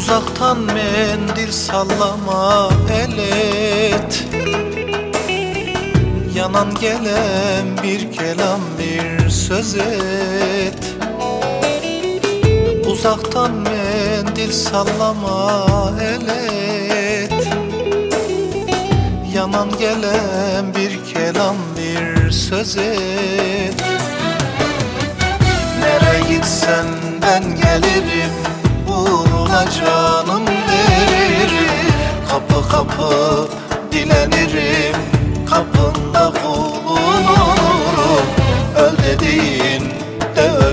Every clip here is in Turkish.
Uzaktan mendil sallama el et. Yanan gelen bir kelam bir söz et. Uzaktan mendil sallama el et. Yanan gelen bir kelam bir söz et. Nereye gitsen ben gelirim Canım veririm Kapı kapı dilenirim Kapında kulun olurum Öl dediğin de ölürüm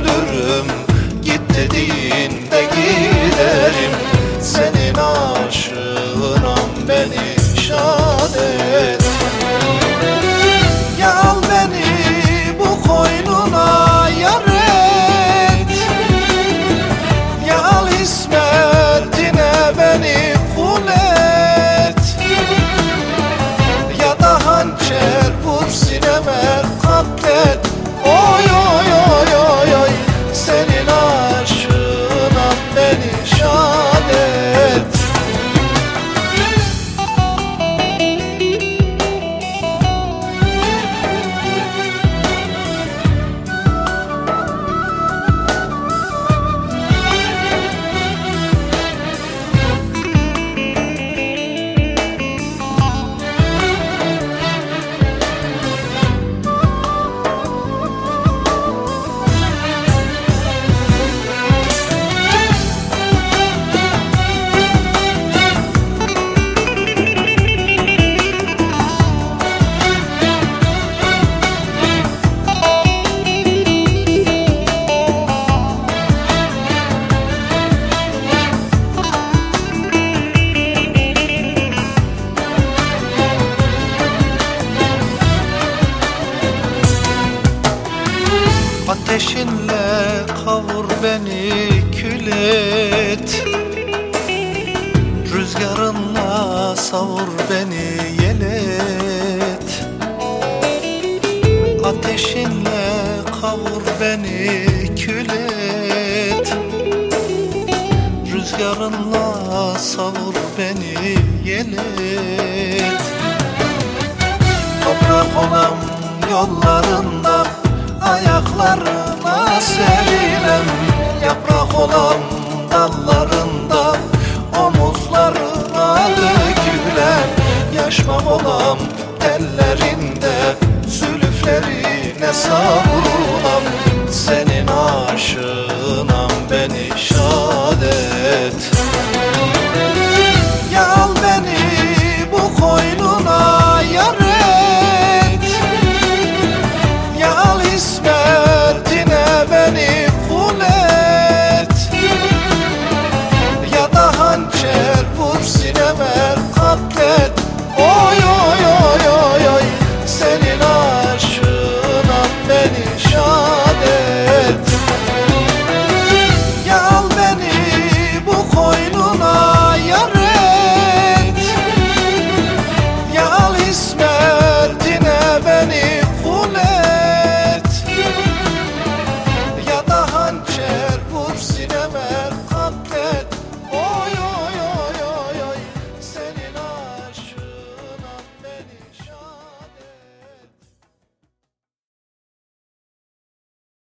Ateşinle kavur beni kül et. Rüzgarınla savur beni yel et. Ateşinle kavur beni kül et. Rüzgarınla savur beni yel et. Toprak olan Dallarına serilem Yaprak olan dallarında Omuzlarına dökülen Yaşmak olan ellerinde Zülüflerine savrulam Senin aşığınam beni şad et.